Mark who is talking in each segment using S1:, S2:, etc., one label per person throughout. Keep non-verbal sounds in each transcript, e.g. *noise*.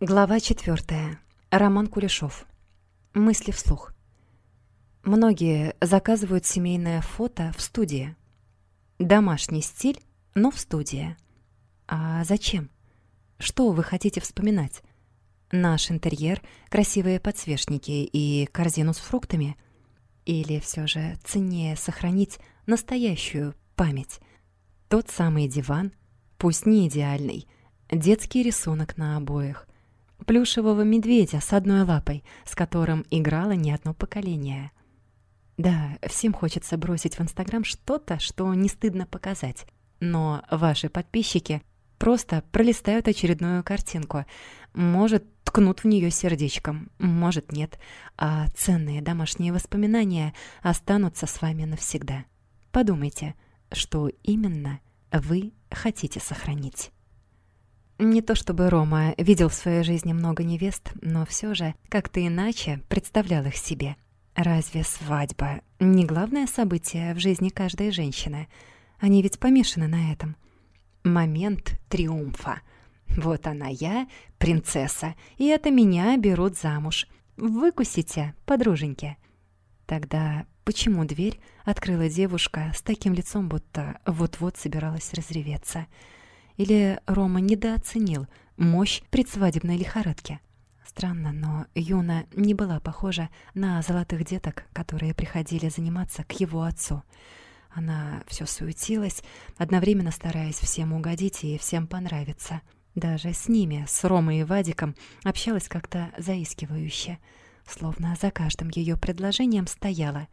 S1: Глава 4. Роман Кулешов. Мысли вслух. Многие заказывают семейное фото в студии. Домашний стиль, но в студии. А зачем? Что вы хотите вспоминать? Наш интерьер, красивые подсвечники и корзину с фруктами? Или все же ценнее сохранить настоящую память? Тот самый диван, пусть не идеальный, детский рисунок на обоях, плюшевого медведя с одной лапой, с которым играло не одно поколение. Да, всем хочется бросить в Инстаграм что-то, что не стыдно показать. Но ваши подписчики просто пролистают очередную картинку. Может, ткнут в нее сердечком, может, нет. А ценные домашние воспоминания останутся с вами навсегда. Подумайте, что именно вы хотите сохранить. Не то чтобы Рома видел в своей жизни много невест, но все же как-то иначе представлял их себе. Разве свадьба не главное событие в жизни каждой женщины? Они ведь помешаны на этом. Момент триумфа. Вот она я, принцесса, и это меня берут замуж. Выкусите, подруженьки. Тогда почему дверь открыла девушка с таким лицом, будто вот-вот собиралась разреветься? Или Рома недооценил мощь предсвадебной лихорадки? Странно, но Юна не была похожа на золотых деток, которые приходили заниматься к его отцу. Она все суетилась, одновременно стараясь всем угодить и всем понравиться. Даже с ними, с Ромой и Вадиком, общалась как-то заискивающе, словно за каждым ее предложением стояла.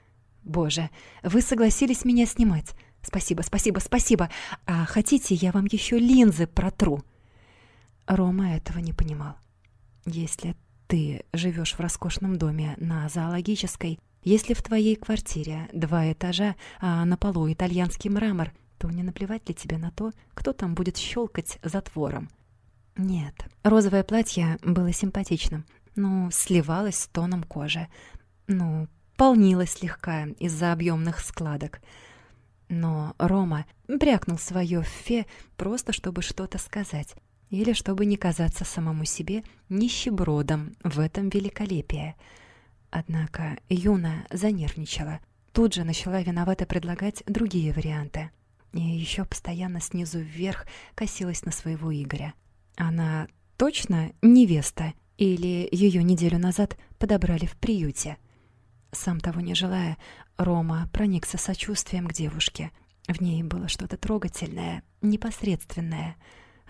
S1: «Боже, вы согласились меня снимать. Спасибо, спасибо, спасибо. А хотите, я вам еще линзы протру? Рома этого не понимал. Если ты живешь в роскошном доме на зоологической, если в твоей квартире два этажа, а на полу итальянский мрамор, то не наплевать ли тебе на то, кто там будет щелкать затвором? Нет, розовое платье было симпатичным, но сливалось с тоном кожи. Ну, полнилось слегка из-за объемных складок — но Рома брякнул свое фе просто чтобы что-то сказать, или чтобы не казаться самому себе нищебродом в этом великолепии. Однако Юна занервничала, тут же начала виновато предлагать другие варианты. И еще постоянно снизу вверх косилась на своего Игоря. Она точно невеста или ее неделю назад подобрали в приюте? Сам того не желая, Рома проникся сочувствием к девушке. В ней было что-то трогательное, непосредственное.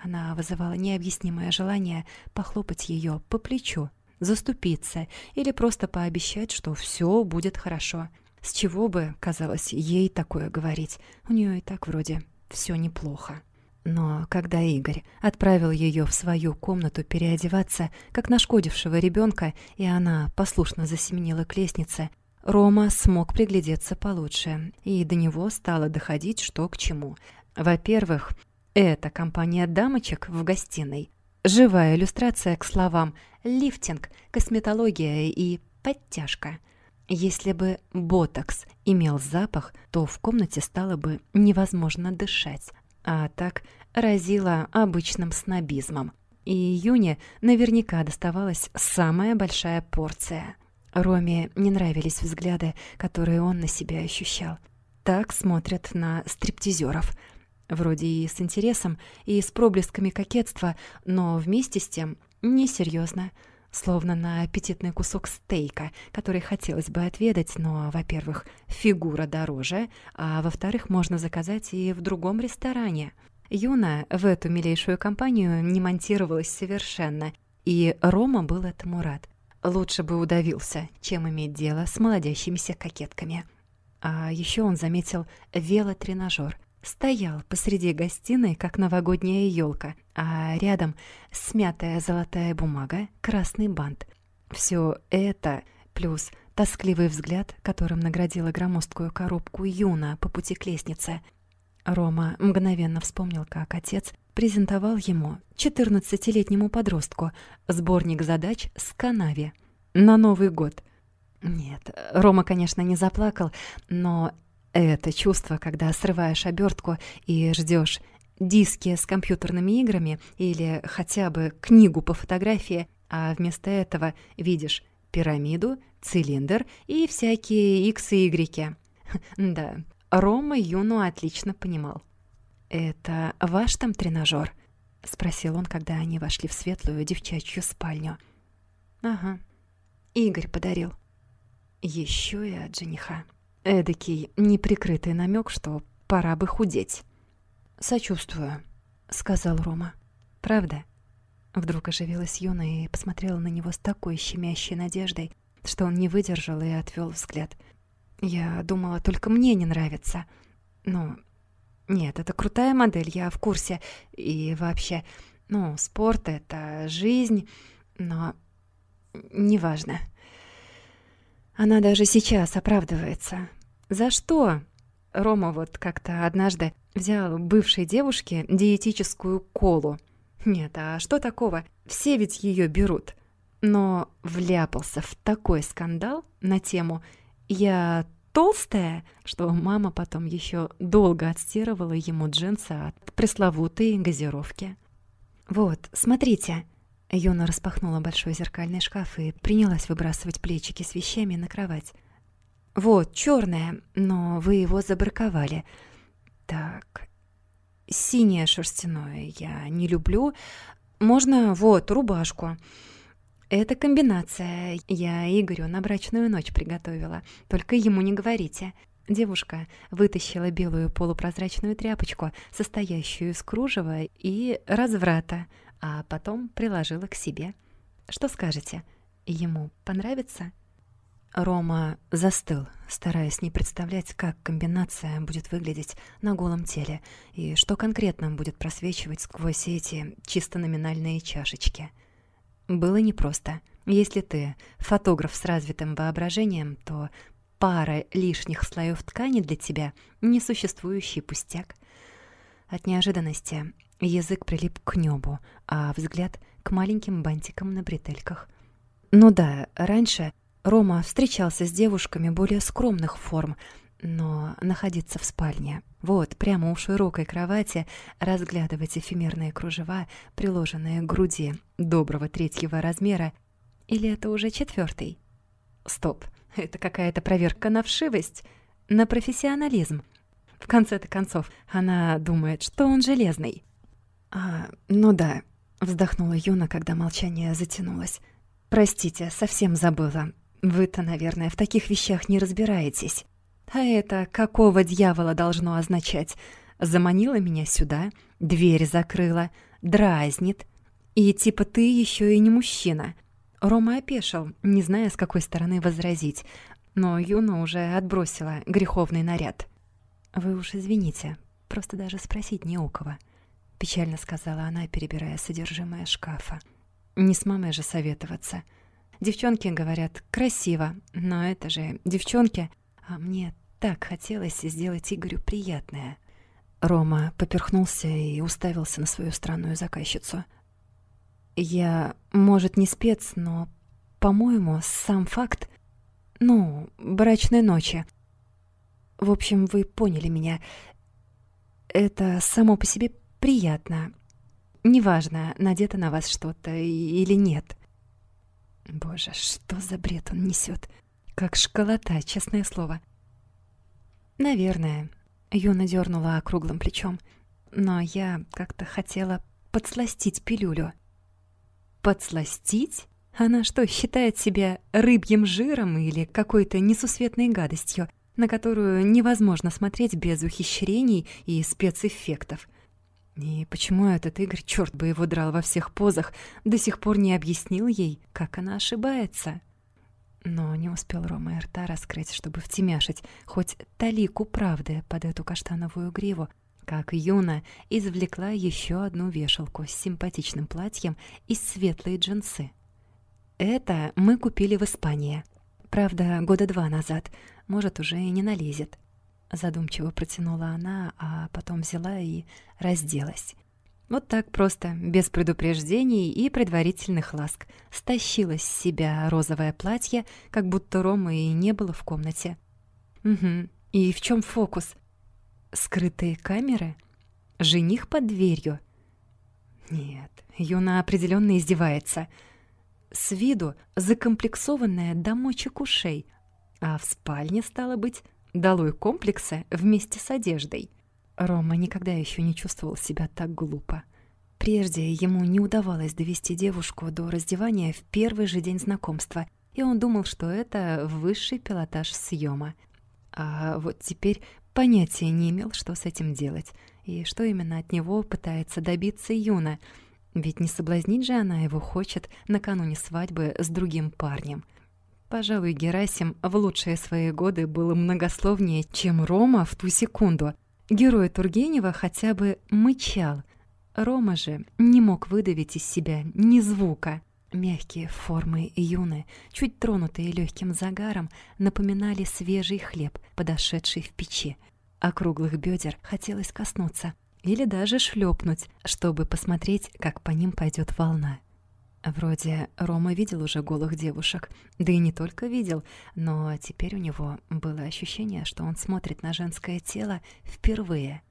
S1: Она вызывала необъяснимое желание похлопать ее по плечу, заступиться или просто пообещать, что все будет хорошо. С чего бы, казалось, ей такое говорить? У нее и так вроде все неплохо. Но когда Игорь отправил ее в свою комнату переодеваться, как нашкодившего ребенка, и она послушно засеменила к лестнице, Рома смог приглядеться получше, и до него стало доходить, что к чему. Во-первых, это компания дамочек в гостиной. Живая иллюстрация к словам «лифтинг», «косметология» и «подтяжка». Если бы ботокс имел запах, то в комнате стало бы невозможно дышать, а так разило обычным снобизмом. И Юне наверняка доставалась самая большая порция – Роме не нравились взгляды, которые он на себя ощущал. Так смотрят на стриптизеров. Вроде и с интересом, и с проблесками кокетства, но вместе с тем несерьезно, словно на аппетитный кусок стейка, который хотелось бы отведать, но, во-первых, фигура дороже, а во-вторых, можно заказать и в другом ресторане. Юна в эту милейшую компанию не монтировалась совершенно, и Рома был этому рад. Лучше бы удавился, чем иметь дело с молодящимися кокетками. А еще он заметил велотренажер. Стоял посреди гостиной, как новогодняя елка, а рядом смятая золотая бумага, красный бант. Все это плюс тоскливый взгляд, которым наградила громоздкую коробку Юна по пути к лестнице. Рома мгновенно вспомнил, как отец презентовал ему, 14-летнему подростку, сборник задач с канаве на Новый год. Нет, Рома, конечно, не заплакал, но это чувство, когда срываешь обертку и ждешь диски с компьютерными играми или хотя бы книгу по фотографии, а вместо этого видишь пирамиду, цилиндр и всякие икс и игреки. *laughs* Да, Рома Юну отлично понимал. «Это ваш там тренажер? спросил он, когда они вошли в светлую девчачью спальню. «Ага, Игорь подарил. Еще и от жениха. Эдакий неприкрытый намек, что пора бы худеть». «Сочувствую», — сказал Рома. «Правда?» Вдруг оживилась Юна и посмотрела на него с такой щемящей надеждой, что он не выдержал и отвел взгляд. «Я думала, только мне не нравится. Ну, нет, это крутая модель, я в курсе. И вообще, ну, спорт — это жизнь, но неважно. Она даже сейчас оправдывается. За что? Рома вот как-то однажды взял бывшей девушке диетическую колу. Нет, а что такого? Все ведь ее берут. Но вляпался в такой скандал на тему «Я толстая, что мама потом еще долго отстирывала ему джинсы от пресловутой газировки. «Вот, смотрите!» Юна распахнула большой зеркальный шкаф и принялась выбрасывать плечики с вещами на кровать. «Вот, черное, но вы его забраковали. Так, синее шерстяное я не люблю. Можно, вот, рубашку. Это комбинация. Я Игорю на брачную ночь приготовила. Только ему не говорите. Девушка вытащила белую полупрозрачную тряпочку, состоящую из кружева и разврата, а потом приложила к себе. Что скажете? Ему понравится? Рома застыл, стараясь не представлять, как комбинация будет выглядеть на голом теле и что конкретно будет просвечивать сквозь эти чисто номинальные чашечки — было непросто. Если ты фотограф с развитым воображением, то пара лишних слоев ткани для тебя — несуществующий пустяк. От неожиданности язык прилип к небу, а взгляд — к маленьким бантикам на бретельках. Ну да, раньше Рома встречался с девушками более скромных форм — но находиться в спальне, вот, прямо у широкой кровати, разглядывать эфемерные кружева, приложенные к груди доброго третьего размера, или это уже четвертый? Стоп, это какая-то проверка на вшивость, на профессионализм. В конце-то концов, она думает, что он железный. «А, ну да», — вздохнула Юна, когда молчание затянулось. «Простите, совсем забыла. Вы-то, наверное, в таких вещах не разбираетесь». А это какого дьявола должно означать? Заманила меня сюда, дверь закрыла, дразнит. И типа ты еще и не мужчина. Рома опешил, не зная, с какой стороны возразить. Но Юна уже отбросила греховный наряд. «Вы уж извините, просто даже спросить не у кого», — печально сказала она, перебирая содержимое шкафа. «Не с мамой же советоваться. Девчонки говорят, красиво, но это же девчонки...» А мне так хотелось сделать Игорю приятное. Рома поперхнулся и уставился на свою странную заказчицу. Я, может, не спец, но, по-моему, сам факт... Ну, брачной ночи. В общем, вы поняли меня. Это само по себе приятно. Неважно, надето на вас что-то или нет. Боже, что за бред он несет? Как школота, честное слово. Наверное. Юна дернула округлым плечом. Но я как-то хотела подсластить пилюлю. Подсластить? Она что, считает себя рыбьим жиром или какой-то несусветной гадостью, на которую невозможно смотреть без ухищрений и спецэффектов? И почему этот Игорь, черт бы его драл во всех позах, до сих пор не объяснил ей, как она ошибается? Но не успел Рома и рта раскрыть, чтобы втемяшить хоть талику правды под эту каштановую гриву, как Юна извлекла еще одну вешалку с симпатичным платьем и светлые джинсы. «Это мы купили в Испании. Правда, года два назад. Может, уже и не налезет». Задумчиво протянула она, а потом взяла и разделась. Вот так просто, без предупреждений и предварительных ласк, стащила с себя розовое платье, как будто Ромы и не было в комнате. Угу. И в чем фокус? Скрытые камеры? Жених под дверью. Нет, Юна определенно издевается. С виду закомплексованная до мочек ушей, а в спальне, стало быть, долой комплекса вместе с одеждой. Рома никогда еще не чувствовал себя так глупо. Прежде ему не удавалось довести девушку до раздевания в первый же день знакомства, и он думал, что это высший пилотаж съема. А вот теперь понятия не имел, что с этим делать, и что именно от него пытается добиться Юна, ведь не соблазнить же она его хочет накануне свадьбы с другим парнем. Пожалуй, Герасим в лучшие свои годы был многословнее, чем Рома в ту секунду. Герой Тургенева хотя бы мычал — Рома же не мог выдавить из себя ни звука. Мягкие формы юны, чуть тронутые легким загаром, напоминали свежий хлеб, подошедший в печи. Округлых бедер хотелось коснуться или даже шлепнуть, чтобы посмотреть, как по ним пойдет волна. Вроде Рома видел уже голых девушек, да и не только видел, но теперь у него было ощущение, что он смотрит на женское тело впервые.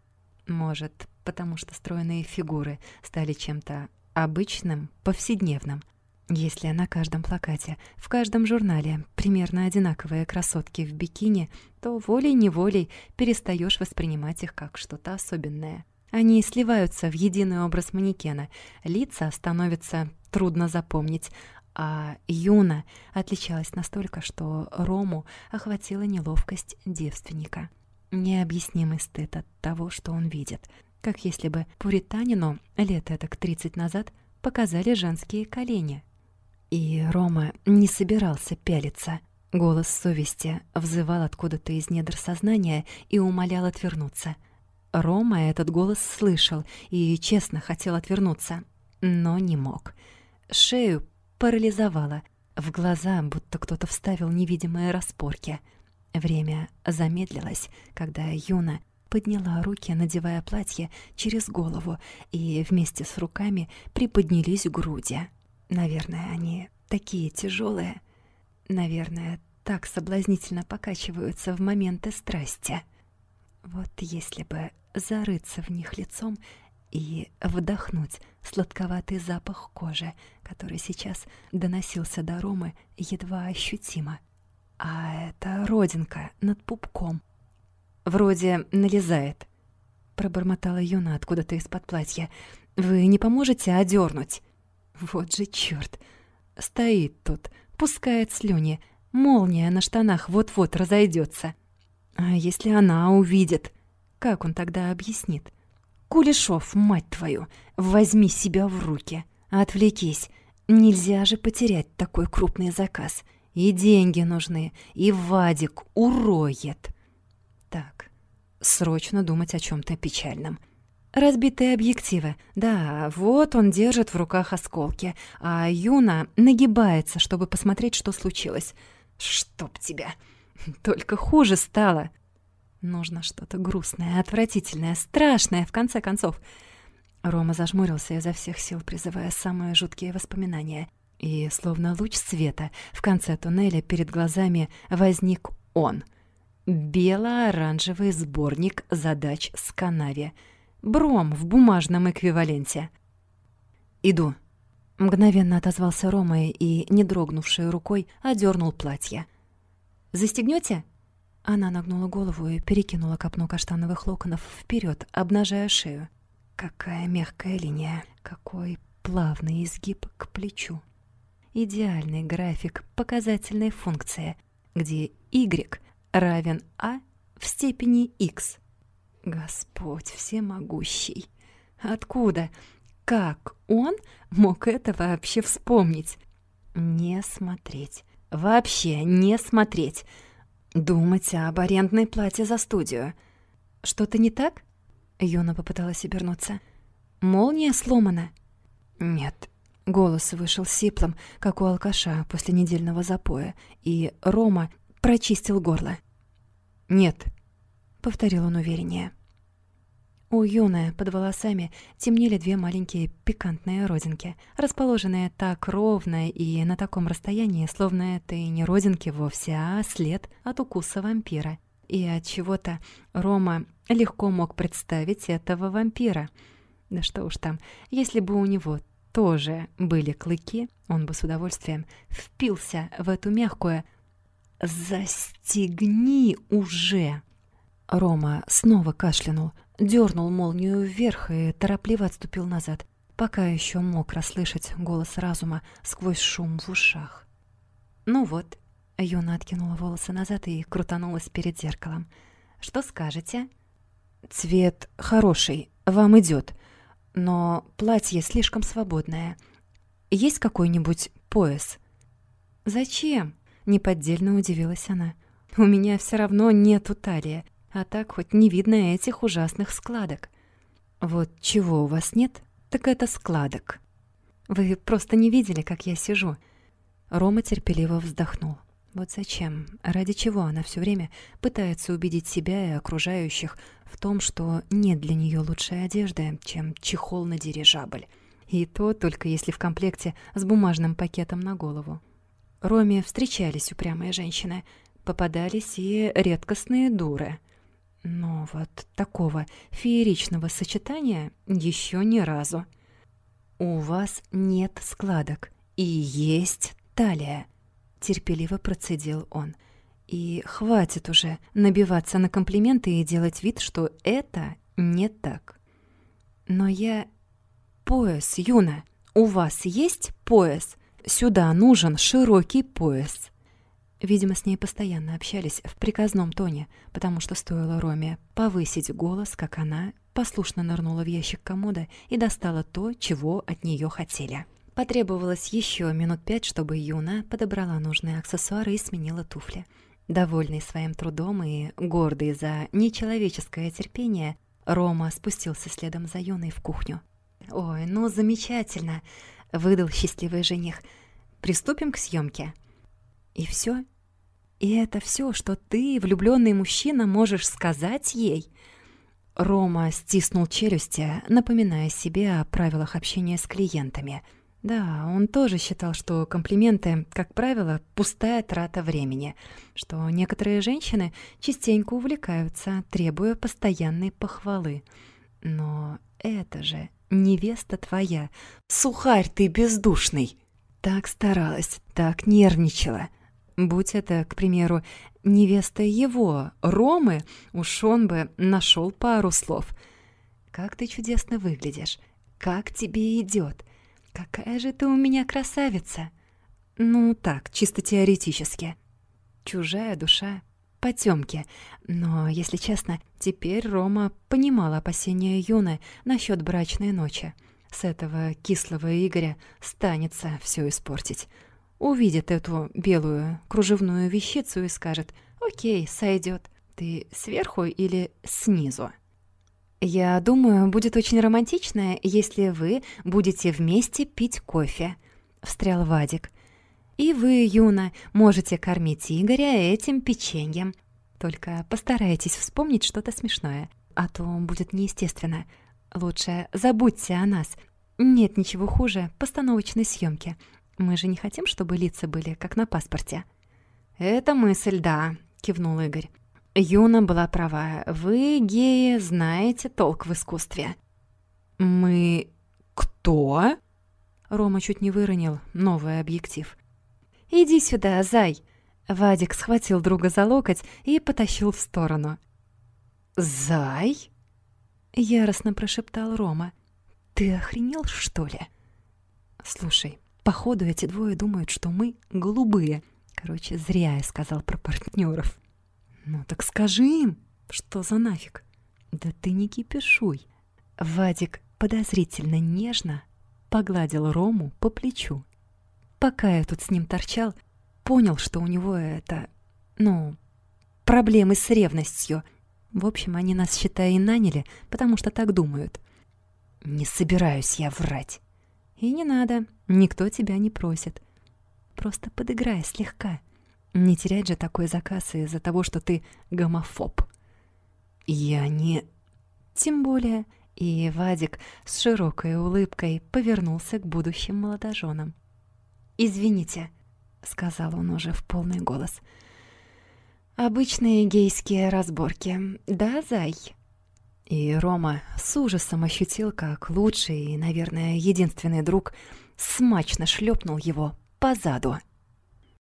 S1: Может, потому что стройные фигуры стали чем-то обычным, повседневным. Если на каждом плакате, в каждом журнале примерно одинаковые красотки в бикини, то волей-неволей перестаешь воспринимать их как что-то особенное. Они сливаются в единый образ манекена, лица становятся трудно запомнить, а Юна отличалась настолько, что Рому охватила неловкость девственника. Необъяснимый стыд от того, что он видит — как если бы пуританину лет так 30 назад показали женские колени. И Рома не собирался пялиться. Голос совести взывал откуда-то из недр сознания и умолял отвернуться. Рома этот голос слышал и честно хотел отвернуться, но не мог. Шею парализовало, в глаза будто кто-то вставил невидимые распорки. Время замедлилось, когда Юна подняла руки, надевая платье через голову, и вместе с руками приподнялись груди. Наверное, они такие тяжелые. Наверное, так соблазнительно покачиваются в моменты страсти. Вот если бы зарыться в них лицом и вдохнуть сладковатый запах кожи, который сейчас доносился до Ромы едва ощутимо. А это родинка над пупком — Вроде налезает. Пробормотала Юна откуда-то из-под платья. Вы не поможете одернуть? Вот же чёрт. Стоит тут, пускает слюни. Молния на штанах вот-вот разойдется. А если она увидит? Как он тогда объяснит? Кулешов, мать твою, возьми себя в руки. Отвлекись. Нельзя же потерять такой крупный заказ. И деньги нужны, и Вадик уроет. Так, срочно думать о чем то печальном. Разбитые объективы. Да, вот он держит в руках осколки, а Юна нагибается, чтобы посмотреть, что случилось. Чтоб тебя! Только хуже стало. Нужно что-то грустное, отвратительное, страшное, в конце концов. Рома зажмурился изо всех сил, призывая самые жуткие воспоминания. И, словно луч света, в конце туннеля перед глазами возник он — Бело-оранжевый сборник задач с канаве. Бром в бумажном эквиваленте. «Иду», — мгновенно отозвался Рома и, не дрогнувшей рукой, одернул платье. «Застегнёте?» Она нагнула голову и перекинула копну каштановых локонов вперед, обнажая шею. Какая мягкая линия, какой плавный изгиб к плечу. Идеальный график показательной функции, где Y равен А в степени х. Господь всемогущий! Откуда? Как он мог это вообще вспомнить? Не смотреть. Вообще не смотреть. Думать об арендной плате за студию. Что-то не так? Юна попыталась обернуться. Молния сломана? Нет. Голос вышел сиплым, как у алкаша после недельного запоя, и Рома прочистил горло. «Нет», — повторил он увереннее. У Юны под волосами темнели две маленькие пикантные родинки, расположенные так ровно и на таком расстоянии, словно это и не родинки вовсе, а след от укуса вампира. И от чего-то Рома легко мог представить этого вампира. Да что уж там, если бы у него тоже были клыки, он бы с удовольствием впился в эту мягкую «Застегни уже!» Рома снова кашлянул, дернул молнию вверх и торопливо отступил назад, пока еще мог расслышать голос разума сквозь шум в ушах. «Ну вот», — Юна откинула волосы назад и крутанулась перед зеркалом. «Что скажете?» «Цвет хороший, вам идет, но платье слишком свободное. Есть какой-нибудь пояс?» «Зачем?» — неподдельно удивилась она. «У меня все равно нету талии, а так хоть не видно этих ужасных складок». «Вот чего у вас нет, так это складок. Вы просто не видели, как я сижу». Рома терпеливо вздохнул. Вот зачем, ради чего она все время пытается убедить себя и окружающих в том, что нет для нее лучшей одежды, чем чехол на дирижабль. И то только если в комплекте с бумажным пакетом на голову. Роме встречались упрямые женщины, попадались и редкостные дуры. Но вот такого фееричного сочетания еще ни разу. «У вас нет складок и есть талия», терпеливо процедил он. И хватит уже набиваться на комплименты и делать вид, что это не так. Но я... Пояс, Юна, у вас есть пояс? Сюда нужен широкий пояс. Видимо, с ней постоянно общались в приказном тоне, потому что стоило Роме повысить голос, как она послушно нырнула в ящик комода и достала то, чего от нее хотели. Потребовалось еще минут пять, чтобы Юна подобрала нужные аксессуары и сменила туфли. Довольный своим трудом и гордый за нечеловеческое терпение, Рома спустился следом за Юной в кухню. «Ой, ну замечательно!» — выдал счастливый жених. «Приступим к съемке. И все? И это все, что ты, влюбленный мужчина, можешь сказать ей?» Рома стиснул челюсти, напоминая себе о правилах общения с клиентами — да, он тоже считал, что комплименты, как правило, пустая трата времени, что некоторые женщины частенько увлекаются, требуя постоянной похвалы. Но это же невеста твоя. Сухарь ты бездушный. Так старалась, так нервничала. Будь это, к примеру, невеста его, Ромы, уж он бы нашел пару слов. Как ты чудесно выглядишь, как тебе идет. «Какая же ты у меня красавица!» «Ну так, чисто теоретически. Чужая душа, потемки. Но, если честно, теперь Рома понимала опасения Юны насчет брачной ночи. С этого кислого Игоря станется все испортить. Увидит эту белую кружевную вещицу и скажет «Окей, сойдет. Ты сверху или снизу?» «Я думаю, будет очень романтично, если вы будете вместе пить кофе», — встрял Вадик. «И вы, Юна, можете кормить Игоря этим печеньем. Только постарайтесь вспомнить что-то смешное, а то будет неестественно. Лучше забудьте о нас. Нет ничего хуже постановочной съемки. Мы же не хотим, чтобы лица были как на паспорте». «Это мысль, да», — кивнул Игорь. Юна была права. Вы, геи, знаете толк в искусстве. Мы... кто? Рома чуть не выронил новый объектив. «Иди сюда, зай!» Вадик схватил друга за локоть и потащил в сторону. «Зай?» — яростно прошептал Рома. «Ты охренел, что ли?» «Слушай, походу эти двое думают, что мы голубые. Короче, зря я сказал про партнеров. «Ну так скажи им, что за нафиг?» «Да ты не кипишуй!» Вадик подозрительно нежно погладил Рому по плечу. Пока я тут с ним торчал, понял, что у него это... ну... проблемы с ревностью. В общем, они нас, считай, и наняли, потому что так думают. Не собираюсь я врать. И не надо, никто тебя не просит. Просто подыграй слегка. Не терять же такой заказ из-за того, что ты гомофоб. Я не... Тем более... И Вадик с широкой улыбкой повернулся к будущим молодоженам. «Извините», — сказал он уже в полный голос. Обычные гейские разборки, да, зай?» И Рома с ужасом ощутил, как лучший и, наверное, единственный друг смачно шлепнул его по заду.